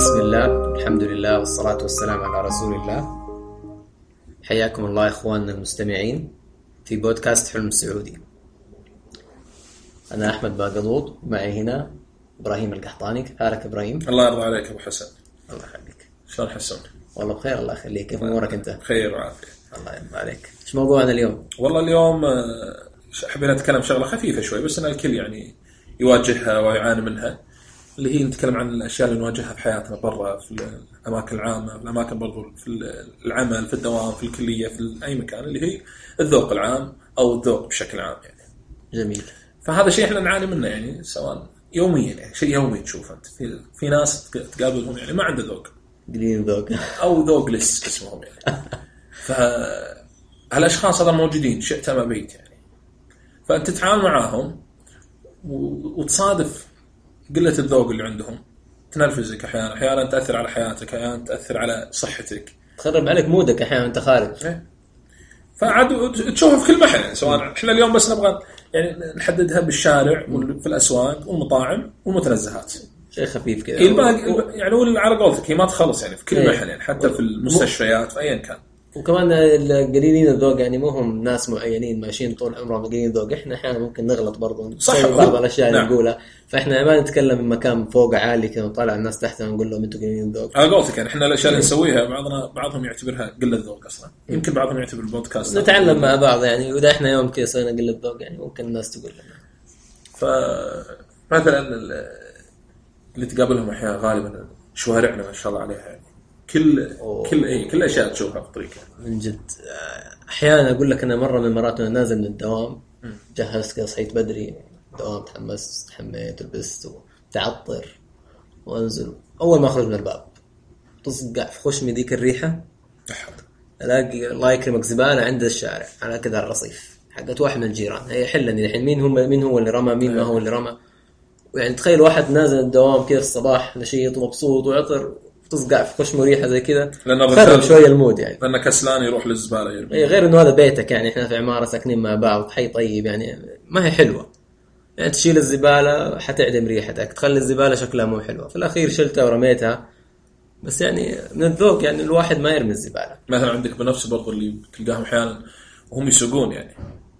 بسم الله الحمد لله والصلاة والسلام على رسول الله. حياكم الله إخواننا المستمعين في بودكاست حلم السعودي. أنا أحمد باقلوط معي هنا إبراهيم القحطاني. كيف حالك إبراهيم؟ الله يرضى عليك أبو حسن. الله يخليك. شلون حسن؟ والله بخير الله يخليك. كيف أمورك أنت؟ بخير وعافية. الله يرضى عليك. إيش موضوعنا اليوم؟ والله اليوم آه، حبينا نتكلم شغلة خفيفة شوي بس إن الكل يعني يواجهها ويعاني منها. اللي هي نتكلم عن الأشياء اللي نواجهها في حياتنا برا في الأماكن العامة في الأماكن برضو في العمل في الدوام في الكلية في أي مكان اللي هي الذوق العام أو الذوق بشكل عام يعني. جميل. فهذا شيء إحنا نعاني منه يعني سواء يوميا يعني شيء يومي تشوفه أنت. في, في ناس تقابلهم يعني ما عنده ذوق. قليل ذوق. أو ذوق لس اسمهم يعني. فهالاشخاص هذول موجودين شئت أم أبيت يعني. فأنت تتعامل معاهم وتصادف قلة الذوق اللي عندهم. تنرفزك أحيانا. أحيانا تأثر على حياتك. أحيانا تأثر على صحتك. تخرب عليك مودك أحيانا وأنت خارج. فعاد تشوفه في كل محل. يعني سواء إحنا اليوم بس نبغى يعني نحددها بالشارع وفي الأسواق والمطاعم والمتنزهات. شيء خفيف كذا. الباقي يعني هو على قولتك هي ما تخلص يعني في كل إيه. محل يعني حتى في المستشفيات في ايا كان. وكمان القليلين الذوق يعني مو هم ناس معينين ماشيين طول عمرهم قليلين الذوق إحنا أحيانا ممكن نغلط برضو صح، بعض الأشياء اللي نعم. نقولها. فإحنا ما نتكلم من مكان فوق عالي كذا نطلع الناس تحتنا ونقول لهم أنتم قليلين الذوق على قولتك يعني إحنا الأشياء اللي نسويها بعضنا بعضهم يعتبرها قلة ذوق أصلا. يمكن بعضهم يعتبر البودكاست. نتعلم مع بعض يعني. وإذا إحنا يوم كذا سوينا قلة ذوق يعني ممكن الناس تقول لنا. فمثلا ال- اللي تقابلهم أحيانا غالبا شوارعنا ما شاء الله عليها يعني. كل أوه. كل اي كل أشياء تشوفها في الطريق من جد. أحيانا أقول لك أنا مرة من المرات وأنا نازل من الدوام جهزت صحيت بدري دوام تحمست تحميت لبست وتعطر وأنزل. أول ما أخرج من الباب تصقع في خشمي ذيك الريحة. أحد. ألاقي الله يكرمك زبالة عند الشارع على كذا الرصيف حقت واحد من الجيران. هي حلني الحين. مين هم مين هو اللي رمى؟ مين ما هو اللي رمى؟ يعني تخيل واحد نازل الدوام كذا الصباح نشيط ومبسوط وعطر تصقع في خشمه ريحه زي كذا. خرب شوية المود يعني. لأنه كسلان يروح للزبالة يرمي. إيه غير إنه هذا بيتك يعني إحنا في عمارة ساكنين مع بعض حي طيب يعني ما هي حلوة. يعني تشيل الزبالة حتعدم ريحتك تخلي الزبالة شكلها مو حلوة. في الأخير شلتها ورميتها. بس يعني من الذوق يعني الواحد ما يرمي الزبالة. مثلا عندك بنفس برضو اللي تلقاهم أحيانا وهم يسوقون يعني.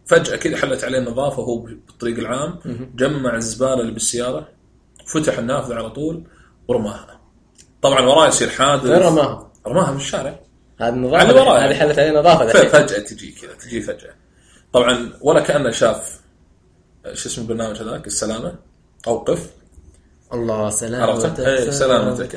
فجأة كذا حلت عليه النظافه وهو بالطريق العام جمع الزبالة اللي بالسيارة فتح النافذة على طول ورماها. طبعا وراه يصير حادث. وين رماها؟ رماها من الشارع. هذه النظافه هذه. حلت عليه نظافة. فجأة تجي كذا تجي فجأة. طبعا ولا كأنه شاف شو اسم البرنامج هذاك؟ السلامة. أوقف. الله سلامتك. عرفت؟ إيه، سلامتك،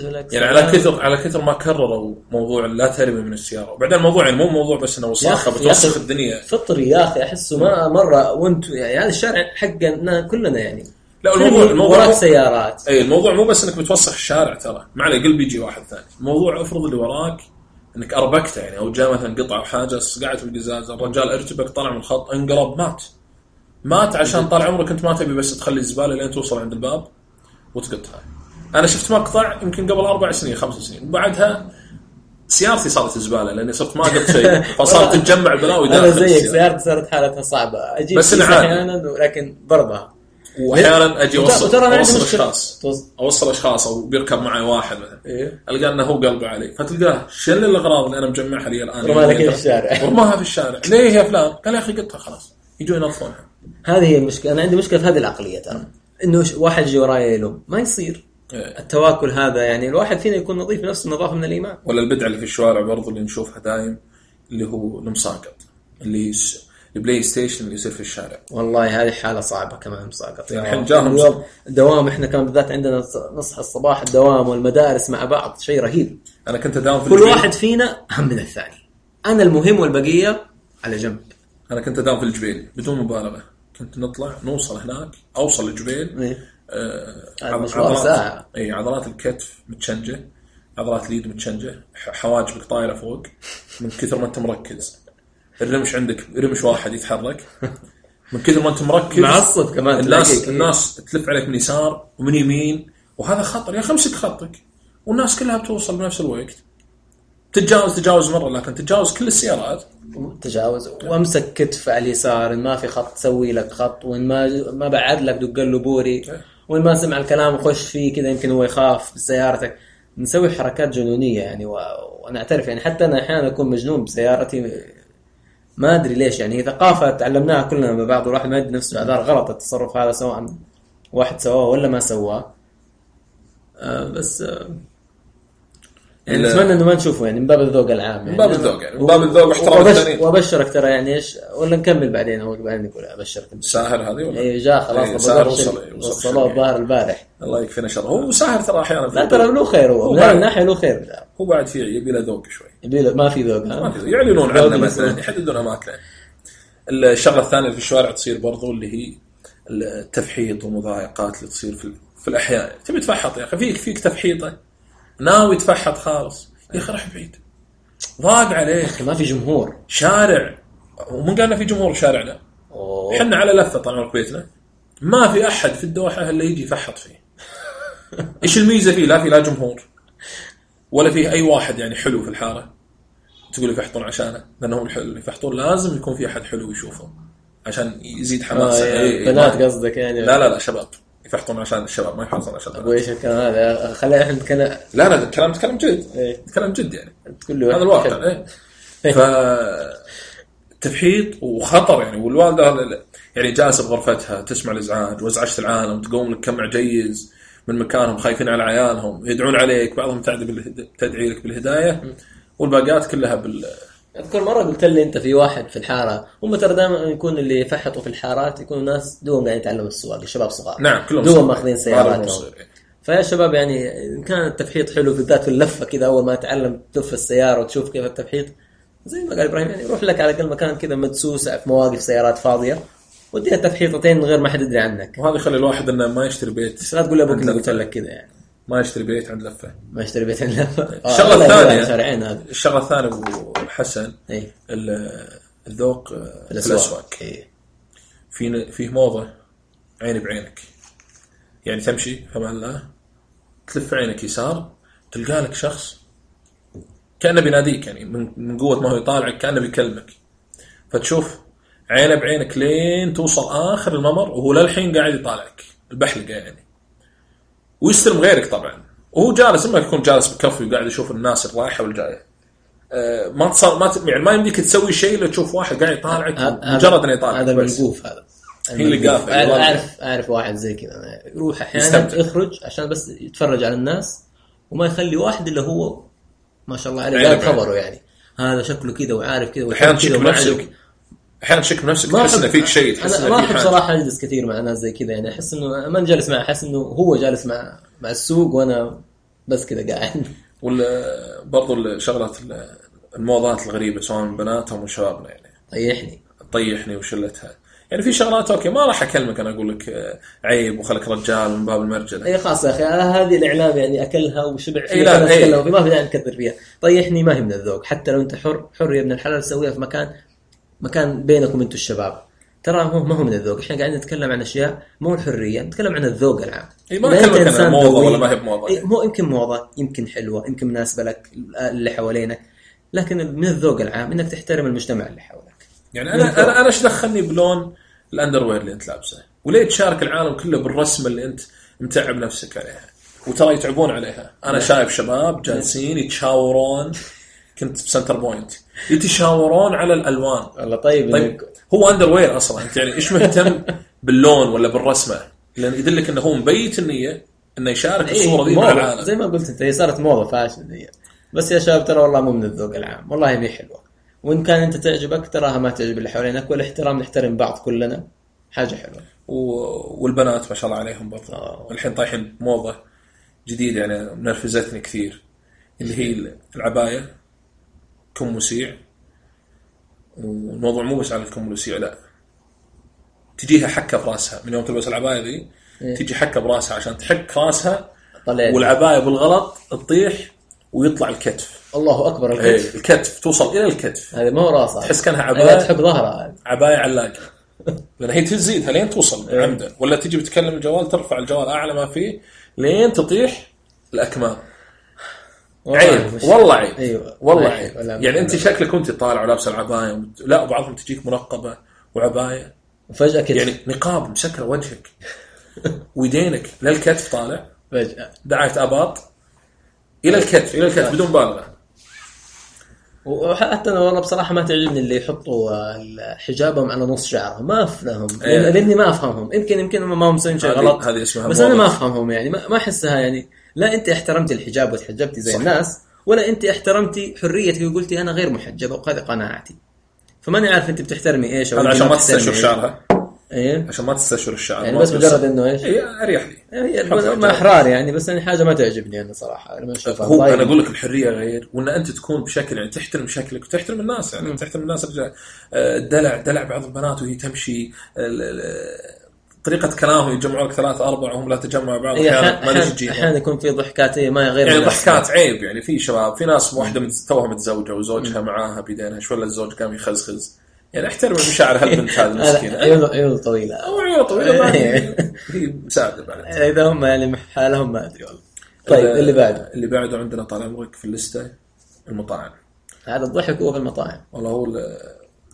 لك يعني على. كثر على كثر ما كرروا موضوع لا ترمي من السيارة. وبعدين الموضوع يعني مو موضوع بس إنه وساخة بتوسخ الدنيا. فطري يا أخي أحسه ما مرة وأنتم يعني هذا الشارع حقنا كلنا يعني. لا الموضوع الموضوع وراك سيارات. اي الموضوع مو بس إنك بتوسخ الشارع ترى. ما عليه قل بيجي واحد ثاني. الموضوع افرض اللي وراك إنك أربكته يعني أو جاء مثلا قطعه وحاجه صقعت بالقزاز الرجال ارتبك طلع من الخط انقلب مات. مات عشان طال عمرك أنت ما تبي بس تخلي الزبالة لين توصل عند الباب وتقطها أنا شفت مقطع يمكن قبل أربع سنين خمس سنين. وبعدها سيارتي صارت زباله لأني صرت ما قلت شيء. فصارت تتجمع بلاوي أنا داخل زيك السيارة. سيارتي صارت حالتها صعبة. أجيب بس. أحيانا لكن برضها وأحيانا أجي اوصل وترى أنا عندي اوصل. أشخاص أوصل أشخاص أو بيركب معي واحد مثلا إيه. ألقى أنه هو قلبه علي فتلقاه شل الأغراض اللي أنا مجمعها لي الآن رماها في الشارع. ورماها في الشارع ليه يا فلان؟ قال يا أخي قطها خلاص يجوا ينظفونها هذه هي المشكلة أنا عندي مشكلة في هذه العقلية ترى إنه واحد يجي وراي يلوم ما يصير إيه. التواكل هذا يعني الواحد فينا يكون نظيف نفس النظافة من الإيمان ولا البدعه اللي في الشوارع برضو اللي نشوفها دايم اللي هو المساقط اللي. ال PlayStation اللي يصير في الشارع. والله هذه حالة صعبة كمان مساقط يعني الحين جاهم. الدوام إحنا كان بالذات عندنا نصحى الصباح الدوام والمدارس مع بعض شيء رهيب. أنا كنت أداوم في كل الجبيل واحد فينا أهم من الثاني. أنا المهم والبقية على جنب. أنا كنت أداوم في الجبيل بدون مبالغة. كنت نطلع نوصل هناك أوصل الجبيل. إيه. آه، هذا عض- مشوار ساعة. اي عضلات الكتف متشنجة عضلات اليد متشنجة حواجبك طايرة فوق من كثر ما أنت مركز. الرمش عندك رمش واحد يتحرك. من كثر ما أنت مركز معصب كمان الناس تلاقيك. الناس تلف عليك من يسار ومن يمين وهذا خطر يا أخي امسك خطك. والناس كلها بتوصل بنفس الوقت. تتجاوز تجاوز مرة لكن تتجاوز كل السيارات. تجاوز. وامسك كتف على اليسار إن ما في خط سوي لك خط. وإن ما ما بعد لك دق له بوري. وين ما سمع الكلام وخش فيه كذا يمكن هو يخاف بسيارتك. نسوي حركات جنونية يعني و... وأنا أعترف يعني حتى أنا أحيانا أكون مجنون بسيارتي. ما أدري ليش يعني ثقافه تعلمناها كلنا مع بعض والواحد ما يدري نفسه اعذار غلط التصرف هذا سواء واحد سواه ولا ما سواه. آه بس آه يعني. اتمنى إنه ما نشوفه يعني من باب الذوق العام يعني من باب الذوق يعني، من باب الذوق واحترام الثانيين. وابشرك ترى يعني إيش ولا نكمل بعدين هو بعدين نقول أبشرك ساهر هذه ولا اي جاء خلاص إيه، ساهر وصل- وصل وصلوه. الظاهر البارح الله يكفينا شر هو ساهر ترى أحيانا لا ترى له خير هو من الناحية له خير. هو بعد في يبي له ذوق شوي يبي له- ما في ذوق؟ ما في يعلنون ذوق عنه مثلا. يحددون اماكنه الشغلة الثانية اللي في الشوارع تصير برضو اللي هي التفحيط والمضايقات اللي تصير في, في الأحياء تبي تفحط يا أخي فيك فيك تفحيطة ناوي تفحط خالص. يا أخي روح بعيد. ضاق عليك. ما في جمهور. شارع. ومن قالنا في جمهور شارعنا. إحنا على لفه طال عمرك بيتنا ما في أحد في الدوحة الا يجي يفحط فيه. إيش الميزة فيه؟ لا في لا جمهور. ولا فيه أي واحد يعني حلو في الحارة. تقول يفحطون عشانه. لأنهم يفحطون لازم يكون في أحد حلو يشوفه. عشان يزيد آه حماسه يعني إيه، إيه، بنات قصدك يعني. لا لا لا شباب. يفحطون عشان الشباب ما يفحطون عشان البنات. وايش الكلام هذا خلينا إحنا نتكلم لا لا الكلام تكلم جد إيه. تكلم جد يعني تقول هذا الواقع إيه ف تفحيط وخطر يعني والوالده يعني جالسه بغرفتها تسمع الازعاج وازعجت العالم تقوم لك كم عجيز من مكانهم خايفين على عيالهم يدعون عليك بعضهم. تدعي لك بالهدايه والباقيات كلها بال أذكر مرة قلت لي أنت في واحد في الحارة هم ترى دائما يكون اللي يفحطوا في الحارات يكونوا ناس دوم قاعدين يتعلموا السواقة شباب صغار نعم كلهم دوم. ماخذين سياراتهم. فيا شباب يعني إن كان التفحيط حلو بالذات في اللفة كذا أول ما تتعلم تلف السيارة وتشوف كيف التفحيط زي ما قال إبراهيم يعني روح لك على الاقل مكان كذا مدسوس في مواقف سيارات فاضية وديها تفحيطتين من غير ما حد يدري عنك وهذا يخلي الواحد إنه ما يشتري بيت لا تقول لأبوك لفة. قلت لك كذا يعني ما يشتري بيت عند لفه. ما اشتري بيت عند لفه. الشغلة آه، هذا. الشغله الثانية أبو حسن. اي ال- الذوق في في الأسواق. اي في فيه موضة عيني بعينك. يعني تمشي في أمان الله تلف عينك يسار تلقى لك شخص كأنه بيناديك يعني من من قوة ما هو يطالعك كأنه بيكلمك. فتشوف عينه بعينك لين توصل آخر الممر وهو للحين قاعد يطالعك. البحلقة يعني. ويستلم غيرك طبعا وهو جالس اما يكون جالس بكفي وقاعد يشوف الناس الرايحة والجاية آه، ما تصل ما. يعني ما يمديك تسوي شيء لو تشوف واحد قاعد يطالعك مجرد إنه يطالعك هذا. الملقوف هذا هي اللي والله. أعرف أعرف واحد زي كذا يروح أحيانا يستمتع. يخرج عشان بس يتفرج على الناس وما يخلي واحد إلا هو ما شاء الله عليه قال. خبره يعني هذا شكله كذا وعارف كذا أحيانا تشك بنفسك أحيانا تشك بنفسك تحس انه فيك شيء تحس أنا انه ما في احب صراحة اجلس كثير مع ناس زي كذا يعني أحس إنه ما جالس معه أحس إنه هو جالس مع مع السوق وأنا بس كذا قاعد. ولا برضو الشغلات ال- الموضات الغريبة سواء من بناتهم وشبابنا يعني. طيحني. طيحني وشلتها. يعني في شغلات okay ما راح أكلمك أنا أقول لك آه، عيب وخلك رجال من باب المرجلة. إي خلاص يا أخي هذه الإعلام يعني أكلها وشبع فيها إي لا، ما في داعي نكثر فيها. طيحني ما هي من الذوق. حتى لو أنت حر حر يا ابن الحلال سويها في مكان مكان بينكم أنتم الشباب. ترى هو ما هو من الذوق. إحنا قاعدين نتكلم عن أشياء مو الحريه نتكلم عن الذوق العام. إي، ما إنسان موضة ذوقي- ولا ما هي بموضة. إي، مو يمكن موضة يمكن حلوة يمكن مناسبة لك اللي حوالينك. لكن من الذوق العام إنك تحترم المجتمع اللي حولك. يعني أنا أنا أنا إيش دخلني بلون الاندروير اللي أنت لابسه؟ وليه تشارك العالم كله بالرسمه اللي أنت متعب نفسك عليها؟ وترى يتعبون عليها، أنا شايف شباب جالسين يتشاورون كنت ب Centrepoint. يتشاورون على الألوان. والله طيب طيب هو underwear أصلا أنت يعني إيش مهتم باللون ولا بالرسمة؟ لأن يدلك إنه هو مبيت النية إنه يشارك إيه، الصورة دي مع موضة. العالم. زي ما قلت أنت هي صارت موضة فاشله هي بس يا شباب ترى والله مو من الذوق العام. والله مي حلوة. وإن كان أنت تعجبك تراها ما تعجب اللي حوالينك. والاحترام نحترم بعض كلنا. حاجة حلوة. و- والبنات ما شاء الله عليهم برضه آه. الحين طايحين موضة جديدة يعني نرفزتني كثير. اللي هي؟ العباية. كم وسيع والموضوع مو بس على الكم الوسيع لا. تجيها حكة براسها. من يوم تلبس العباية ذي إيه. تجي حكة براسها عشان تحك راسها طلع والعباية بالغلط تطيح ويطلع الكتف. الله أكبر إيه، الكتف. الكتف توصل إلى الكتف. هذه ما هو راسها تحس كأنها لا عباية. تحب ظهرها. عباية علاقه لأن هي تزيدها لين توصل عمدا ولا تجي بتكلم الجوال ترفع الجوال أعلى ما فيه لين تطيح الأكمام. عيب والله عيب أيوه والله عيب. ولا- يعني أنت شكلك كنت طالع ولابس العباية ومت- لا وبعضهم تجيك منقبة وعباية. وفجأة كتف يعني نقاب مسكره وجهك ويدينك للكتف طالع فجأة. دعايه أباط إلى الكتف إلى الكتف بدون مبالغه وحتى أنا والله بصراحة ما تعجبني اللي يحطوا حجابهم على نص شعرهم. ما أفهمهم. إيه. لأني ما أفهمهم. يمكن يمكن ما هم مسوين شيء غلط. هذه اسمها بس أنا. ما أفهمهم يعني. ما أحسها يعني لا انت احترمتي الحجاب وتحجبتي زي صح. الناس ولا انت احترمتي حريتك وقلتي أنا غير محجبة وهذه قناعتي. فماني عارف انت بتحترمي إيش أو هذا أنت عشان ما إيش. شعرها إيه. عشان ما تستشعر الشعر يعني ما بس مجرد إنه إيش؟ اي أريح لي. حط هم حجاب. أحرار يعني بس يعني حاجة ما تعجبني أنا صراحة. لما اشوفها هو. أنا أقول لك الحرية غير وإن أنت تكون بشكل يعني تحترم شكلك وتحترم الناس يعني تحترم الناس. الرجال آه، الدلع دلع بعض البنات وهي تمشي طريقة كلامهم يجمعوا لك ثلاث أربع وهم لا تجمعوا مع بعض أحيانا ما أحيانا يكون في ضحكات إيه، ما غير يعني. ضحكات عيب يعني في شباب في ناس واحدة مت- توها متزوجة وزوجها معاها بيدينها شوي الزوج قام يخزخز؟ يعني أحترم مشاعر هالبنت هذه هذا المسكينة. عيون عيون طويلة. أو عيون طويلة ما هي مساعدة بعد. إذا هم يعني حالهم ما أدري والله. طيب ال- اللي بعده؟ اللي بعده عندنا طال عمرك في اللستة المطاعم. هذا الضحك هو في المطاعم. والله هو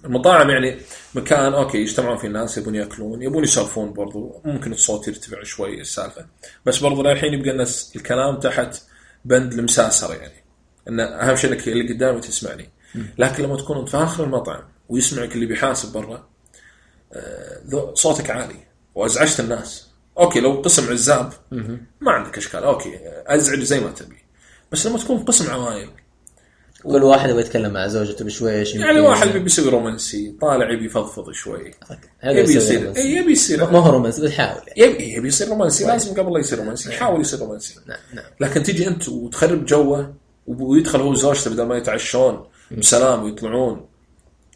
المطاعم يعني مكان okay يجتمعون فيه الناس يبون يأكلون يبون يسولفون برضو ممكن الصوت يرتفع شوي السالفة. بس برضو للحين يبقى الناس الكلام تحت بند المساسرة يعني. إن أهم شيء إنك اللي قدامي تسمعني. لكن لما تكون انت في آخر المطعم ويسمعك اللي بيحاسب برا آه، صوتك عالي وأزعجت الناس. okay لو قسم عزاب ما عندك أشكال. okay أزعج زي ما تبي. بس لما تكون قسم عوائل كل واحد يبغى يتكلم مع زوجته بشويش يعني واحد بيبي يسوي رومانسي طالع يبي يفضفض شوي. يبي يصير. إيه، يبي يصير ما هو رومانسي بتحاول يعني. يبي يبي يصير رومانسي لازم قبل لا يصير رومانسي يحاول يصير رومانسي. نعم نعم. لكن تجي أنت وتخرب جوه ويدخل هو وزوجته بدل ما يتعشون بسلام ويطلعون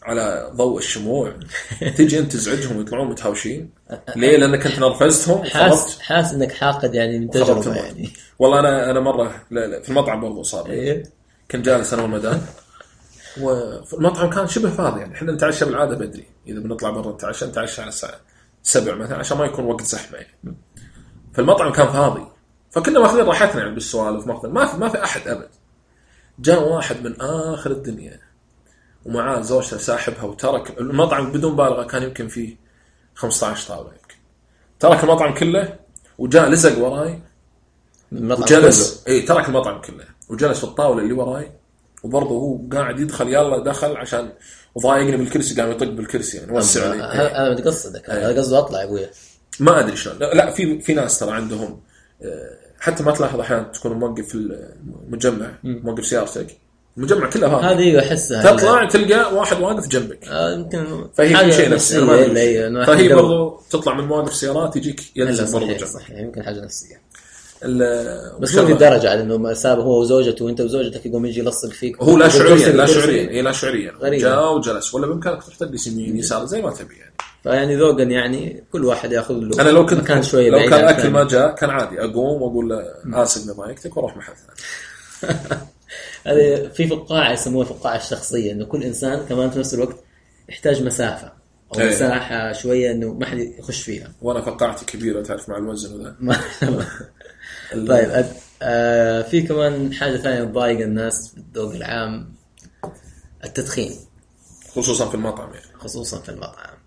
على ضوء الشموع تجي أنت تزعجهم ويطلعون متهاوشين. ليه؟ لأنك أنت نرفزتهم حاس حاس إنك حاقد يعني من تجربة. يعني. والله أنا أنا مره لا لا في المطعم برضو صار لي. كنت جالس أنا والمدام. والمطعم كان شبه فاضي يعني. إحنا نتعشى بالعادة بدري. إذا بنطلع برا نتعشى نتعشى على الساعة 7 مثلا عشان ما يكون وقت زحمة يعني. فالمطعم كان فاضي. فكنا ماخذين راحتنا يعني بالسوالف ماخذين ما في ما في أحد أبد. جاء واحد من آخر الدنيا. ومعاه زوجته ساحبها وترك المطعم بدون مبالغه كان يمكن فيه 15 طاوله يمكن. ترك المطعم كله وجاء لزق وراي. المطعم وجلس. اي ترك المطعم كله. وجلس في الطاولة اللي وراي وبرضه هو قاعد يدخل يلا دخل عشان وضايقني بالكرسي قام يطق بالكرسي يعني وسع. لي هذا هذا قصدك. هذا قصده أطلع يا أبويا. ما أدري شلون. لا, لا في في ناس ترى عندهم آه، حتى ما تلاحظ أحيانا تكون موقف في المجمع موقف سيارتك. المجمع كله فاضي هذه أيوه أحسها تطلع تلقى واحد واقف جنبك. آه، يمكن فهي حاجة في شيء نفسي. فهي برضو تطلع من مواقف سيارات يجيك ينزل برضو صحيح يمكن حاجة نفسية. بس مو وشغلة- للدرجه على إنه ساب هو وزوجته وأنت وزوجتك يقوم يجي يلصق فيك. هو لا شعوريا لا. شعوريا إي لا شعوريا. جاء وجلس. ولا بامكانك تروح تجلس يمين يسار زي ما تبي يعني. فيعني ذوقا يعني كل واحد يأخذ له أنا لو كنت مكان شوية لو كان الثاني. ما جاء كان عادي. أقوم وأقول له آسف اني ضايقتك وأروح محل ثاني. هذه في فقاعة يسموها الفقاعه الشخصية إنه كل إنسان كمان في نفس الوقت يحتاج مسافة. أو إيه. مساحه شوية إنه ما حد يخش فيها. وأنا فقاعتي كبيرة تعرف مع الوزن وذا ما طيب أد... آه في كمان حاجة ثانية تضايق الناس في الذوق العام التدخين. خصوصا في المطعم يعني. خصوصا في المطعم.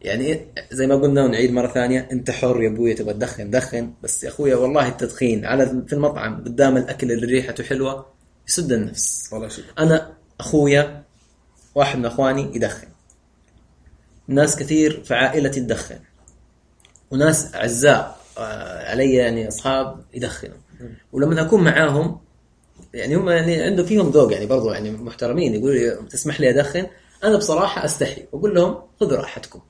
يعني زي ما قلنا ونعيد مرة ثانية أنت حر يا أبوي تبغى تدخن دخن. بس يا أخويا والله التدخين على في المطعم قدام الأكل اللي ريحته حلوة يسد النفس. والله شيء. أنا أخويا واحد من إخواني يدخن. ناس كثير في عائلتي تدخن. وناس أعزاء آه، علي يعني أصحاب يدخنوا. ولما أكون معاهم يعني هم يعني عنده فيهم ذوق يعني برضو يعني محترمين يقولوا لي تسمح لي أدخن؟ أنا بصراحة أستحي. وأقول لهم خذوا راحتكم.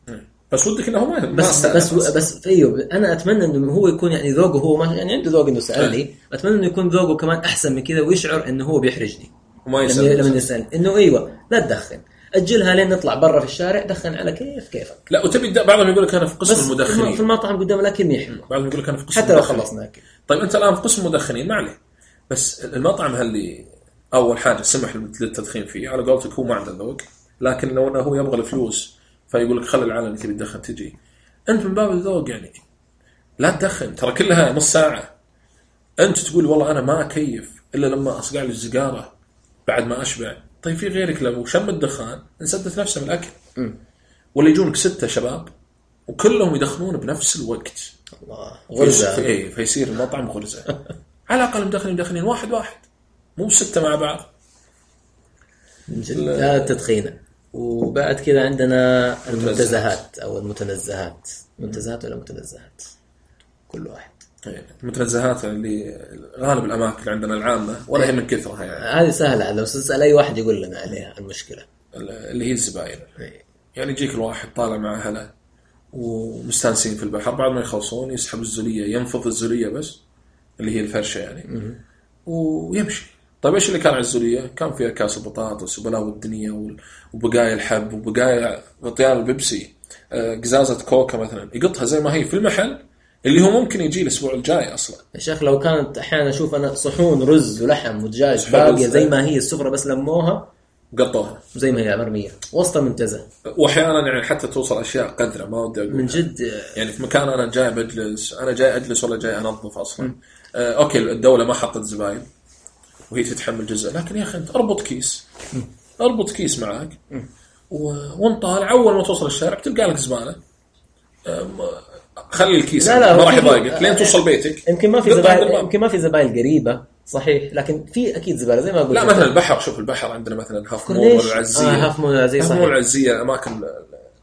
بس ودك إنه هو ما بس بس. بس أيوه أنا أتمنى إنه هو يكون يعني ذوقه هو ما يعني عنده ذوق إنه سألني. أتمنى إنه يكون ذوقه كمان أحسن من كذا ويشعر إنه هو بيحرجني. وما يسأل. لما يسالني إنه أيوه لا تدخن. أجلها لين نطلع برا في الشارع دخن على كيف كيفك. لا وتبي بعضهم يقول لك أنا في قسم في المدخنين المطعم قدام الاكل حلو بعضهم يقول لك أنا في قسم حتى لو. خلصنا اكل طيب أنت الآن في قسم المدخنين ما عليه. بس المطعم اللي أول حاجة سمح للتدخين فيه؟ على قولتك هو ما عنده ذوق لكن لو إنه هو يبغى الفلوس فيقول لك خلي العالم اللي تبي تدخن تجي. أنت من باب الذوق يعني. لا تدخن ترى كلها نص ساعة. أنت تقول والله أنا ما أكيف إلا لما أصقع لي السيجاره بعد ما أشبع. طيب في غيرك لو شم الدخان انسدت نفسه من الأكل. ولا يجونك ستة شباب وكلهم يدخنون بنفس الوقت. الله. غرزه اي فيصير المطعم غرزه على الأقل مدخنين مدخنين واحد واحد. مو ستة مع بعض. لا. التدخين وبعد كذا عندنا المنتزهات أو المتنزهات. منتزهات ولا متنزهات؟ كل واحد. المتنزهات اللي غالب الأماكن اللي عندنا العامة ولا هي من كثرها يعني. هذه سهلة لو تسال أي واحد يقول لنا عليها المشكلة. اللي هي الزباين. إيه. يعني يجيك الواحد طالع مع أهله ومستانسين في البحر بعد ما يخلصون يسحب الزولية ينفض الزولية بس اللي هي الفرشة يعني. ويمشي. طيب إيش اللي كان على الزولية؟ كان فيها كاس البطاطس وبلاوي الدنيا وبقايا الحب وبقايا غطيان البيبسي. آه، قزازة كوكا مثلا يقطها زي ما هي في المحل اللي هو ممكن يجي الأسبوع الجاي أصلا. يا شيخ لو كانت أحيانا أشوف أنا صحون رز ولحم ودجاج باقية رز، زي إيه. ما هي السفرة بس لموها قطوها زي ما هي مرميه وسط المنتزه واحيانا يعني حتى توصل أشياء قذره ما ودي أقول من جد. يعني في مكان أنا جاي بجلس أنا جاي أجلس ولا جاي أنظف أصلا. آه okay الدولة ما حطت زباين وهي تتحمل جزء. لكن يا أخي أنت أربط كيس. أربط كيس معك. و... وانت طالع أول ما توصل الشارع بتلقى لك زبالة. آم، خلي الكيس لا، لا، ما راح في- يضايقك لين توصل بيتك يمكن ما في زباين. يمكن ما في زباين قريبة صحيح لكن في أكيد زبالة زي ما قلت لا. مثلا البحر شوف البحر عندنا مثلا Half Moon ليش؟ والعزية آه Half Moon والعزية، Half صحيح. Moon والعزية أماكن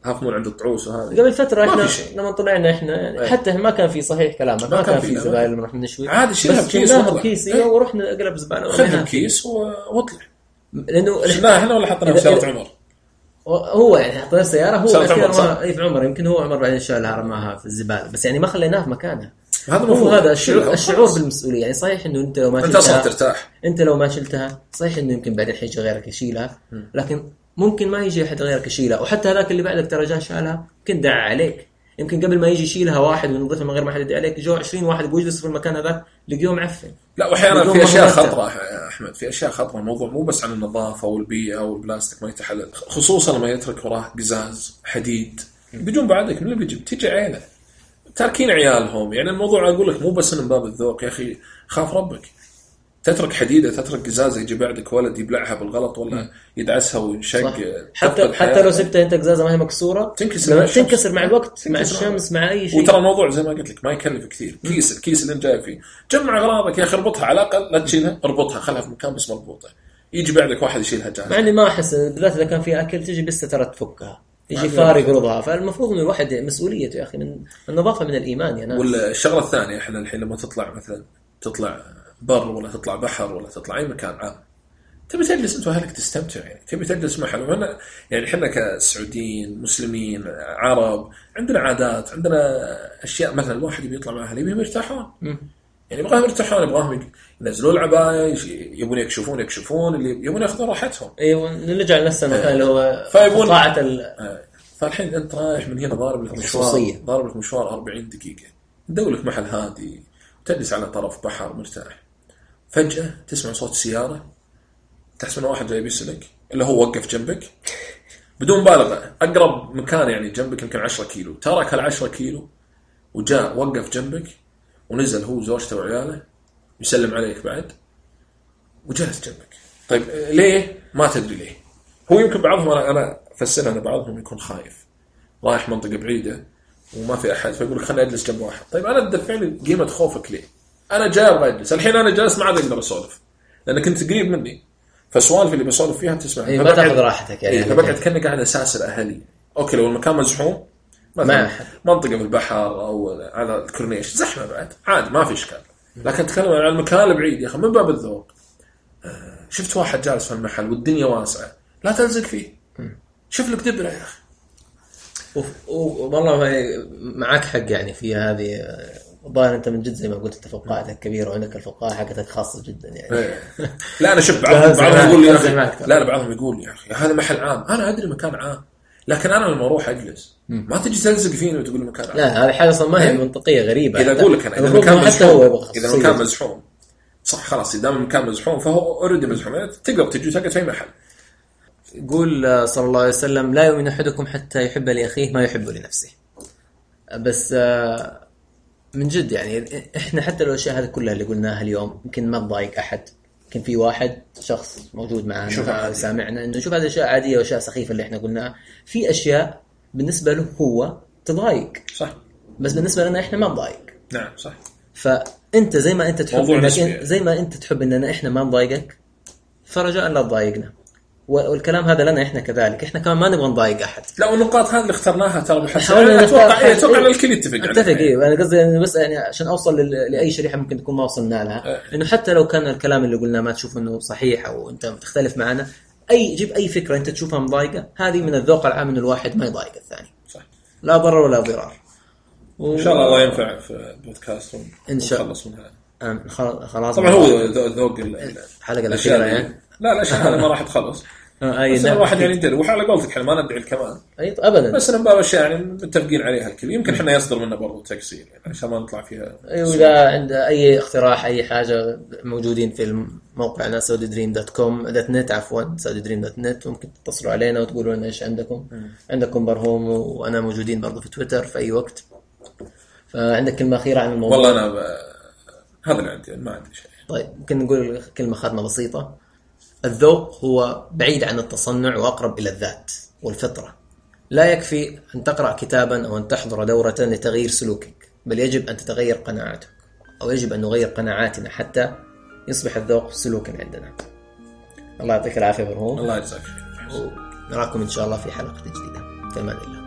Half Moon عند الطعوس وهذه قبل فترة ما إحنا في. لما طلعنا إحنا يعني إيه. حتى ما كان في صحيح كلامك ما, ما كان كان في في،. زباين لما نروح نشوي عادي شيلها بكيس. بكيس إيه. ورحنا أقلب زبالة. بكيس و- واطلع لأنه شلناها إحنا ولا حطيناها بسياره إذا- عمر؟ هو يعني حطينا السياره هو؟ ما اي في عمر يمكن هو عمر بعدين شالها رماها في الزبالة بس يعني ما خليناها في مكانها هذا هو المفروض هذا الشعور. الشعور بالمسؤولية يعني صحيح إنه أنت لو ما أنت أصلا شلتها ترتاح. أنت لو ما شلتها صحيح إنه يمكن بعدين حيجي غيرك يشيلها لكن ممكن ما يجي أحد غيرك يشيلها وحتى هذاك اللي بعدك ترى جاء شالها يمكن دعا عليك. يمكن قبل ما يجي يشيلها واحد وينظفها من غير ما حد يدعي عليك جو 20 واحد يبغوا يجلسوا في المكان هذاك لقيوه معفن. لا وأحيانا في أشياء. خطرة. أحمد في أشياء خطره الموضوع مو بس عن النظافة والبيئة والبلاستيك ما يتحلل خصوصا لما يترك وراه قزاز حديد. بيجون بعدك من اللي بيجيب تيجي عيله تاركين عيالهم. يعني الموضوع أقول لك مو بس من باب الذوق. يا أخي خاف ربك. تترك حديده تترك قزازه يجي بعدك ولد يبلعها بالغلط ولا يدعسها وينشق حتى حتى لو. سبتها انت قزازة ما هي مكسورة تنكسر مع. تنكسر مع الوقت مع الشمس مع أي شيء. وترى الموضوع زي ما قلت لك ما يكلف كثير. كيس الكيس اللي انت جاي فيه. جمع أغراضك يا أخي اربطها. على الأقل لا تشيلها اربطها. خلها في مكان بس مربوطة. يجي بعدك واحد يشيلها جاهز. مع إني ما أحس بالذات إذا كان في أكل تجي بس ترى تفكها. يجي عندنا فارق واحد. رضها فالمفروض إنه الواحد مسؤوليته يا أخي من النظافة من الإيمان يا ناس. والشغلة الثانية إحنا الحين لما تطلع مثلا تطلع بر ولا تطلع بحر ولا تطلع أي مكان عام. تبي تجلس أنت وأهلك تستمتع يعني. تبي تجلس محل وهنا يعني إحنا كسعوديين مسلمين عرب عندنا عادات عندنا أشياء. مثلا الواحد يبي يطلع مع أهله يبيهم يرتاحون. يعني يبغاهم يرتاحون يبغاهم ينزلوا العباية يبون يكشفون يكشفون اللي يبون ياخذون راحتهم. أيوه نرجع لنفس المكان اللي هو فيبون- قاعه ال... آه، فالحين أنت رايح من هنا ضارب لك مشوار. ضارب لك مشوار 40 دقيقة. تدور لك محل هادي وتجلس على طرف بحر مرتاح. فجأة تسمع صوت سيارة تحس انه واحد جاي بيسلك اللي هو وقف جنبك. بدون مبالغة أقرب مكان يعني جنبك يمكن 10 كيلو. ترك ال 10 كيلو وجاء وقف جنبك ونزل هو وزوجته وعياله يسلم عليك بعد وجلس جنبك. طيب. ليه؟ ما تدري ليه. هو يمكن بعضهم أنا أنا افسرها أن بعضهم يكون خايف. رايح منطقة بعيدة وما في أحد فيقول لك خليني أجلس جنب واحد. طيب أنا تدفع لي قيمة خوفك ليه؟ أنا جاي أبغى أجلس. الحين أنا جالس ما عاد أقدر أسولف. لانك انت قريب مني. فسوالف اللي بسولف فيها بتسمع إيه، ما تاخذ راحتك يعني. يعني فبقعد كاني قاعد اساسر أهلي okay لو المكان مزحوم ما مثلا. منطقة. في البحر أو على الكورنيش. زحمة بعد. عادي ما في إشكال. لكن اتكلم عن المكان البعيد يا أخي من باب الذوق. آه، شفت واحد جالس في المحل والدنيا واسعة. لا تلزق فيه. شوف لك دبرة يا أخي. والله معك حق يعني في هذه آه، الظاهر أنت من جد زي ما قلت أنت فقاعتك كبيرة وعندك الفقاعة حقتك خاصة جدا يعني. إيه. لا أنا شوف بعضهم بعضهم معك، يقول لي يا أخي ترى. لا لا بعضهم يقول يا أخي هذا محل عام. أنا أدري مكان عام لكن أنا لما أروح أجلس ما تجي تلزق فيني وتقول لي مكان عام. لا هذه حاجة أصلا ما هي إيه. منطقية غريبة. إذا أقول لك أنا إذا المكان مزحوم إذا. المكان مزحوم صح خلاص إذا المكان مزحوم فهو اوريدي مزحوم. يعني تقدر تجي وتقعد في أي محل. يقول آه، صلى الله عليه وسلم لا يؤمن أحدكم حتى يحب لأخيه ما يحب لنفسه. بس آه، من جد يعني إحنا حتى لو الأشياء هذه كلها اللي قلناها اليوم يمكن ما تضايق أحد. يمكن في واحد شخص موجود معنا عادي. سامعنا إنه يشوف هذه الاشياء عادية وأشياء سخيفة اللي إحنا قلناها. في أشياء بالنسبة له هو تضايق. صح. بس بالنسبة لنا إحنا ما نضايق. نعم صح. فأنت زي ما أنت تحب إنك. زي ما أنت تحب إننا إحنا ما نضايقك فرجاء لا تضايقنا. والكلام هذا لنا إحنا كذلك. إحنا كمان ما نبغى نضايق أحد. لا والنقاط هذه اللي اخترناها ترى محسن حاولنا أتوقع إيه، أتوقع إن الكل يتفق. أتفق إيه أنا قصدي انه بس يعني عشان أوصل لأي شريحة ممكن تكون ما وصلنا لها. إيه. إنه حتى لو كان الكلام اللي قلناه ما تشوف إنه صحيح أو أنت تختلف معنا اي جيب أي فكرة أنت تشوفها مضايقة هذه من الذوق العام إنه الواحد ما يضايق الثاني. صح. لا ضرر ولا ضرار. إن شاء الله الله ينفع في البودكاست ون- إن شاء الله. منها. خل- خلاص طبعا هو ذو- ذوق ال- ال- الحلقة الأخيرة يعني. لا الاشياء هذه ما راح تخلص آه، أي بس نعم. الواحد يعني يدري وعلى قولتك إحنا ما ندعي الكمال. أي ابدا. بس أنا باب اشياء يعني متفقين عليها الكل. يمكن إحنا يصدر منا برضو تكسير يعني عشان ما نطلع فيها وإذا عند أي اقتراح أي حاجة موجودين في موقعنا Saudi Dream dot com dot net عفوا Saudi Dream dot net ممكن تتصلوا علينا وتقولوا لنا إيش عندكم. عندكم برهوم وأنا موجودين برضو في تويتر في أي وقت. فعندك كلمة أخيرة عن الموضوع؟ والله أنا ب... هذا اللي عندي ما عندي شيء. طيب ممكن نقول كلمة خاتمة بسيطة. الذوق هو بعيد عن التصنع وأقرب إلى الذات والفطرة. لا يكفي أن تقرأ كتابا أو أن تحضر دورة لتغيير سلوكك بل يجب أن تتغير قناعاتك أو يجب أن نغير قناعاتنا حتى يصبح الذوق سلوكا عندنا. الله يعطيك العافية برهوم الله يجزاك خير. ونراكم إن شاء الله في حلقة جديدة. في أمان الله.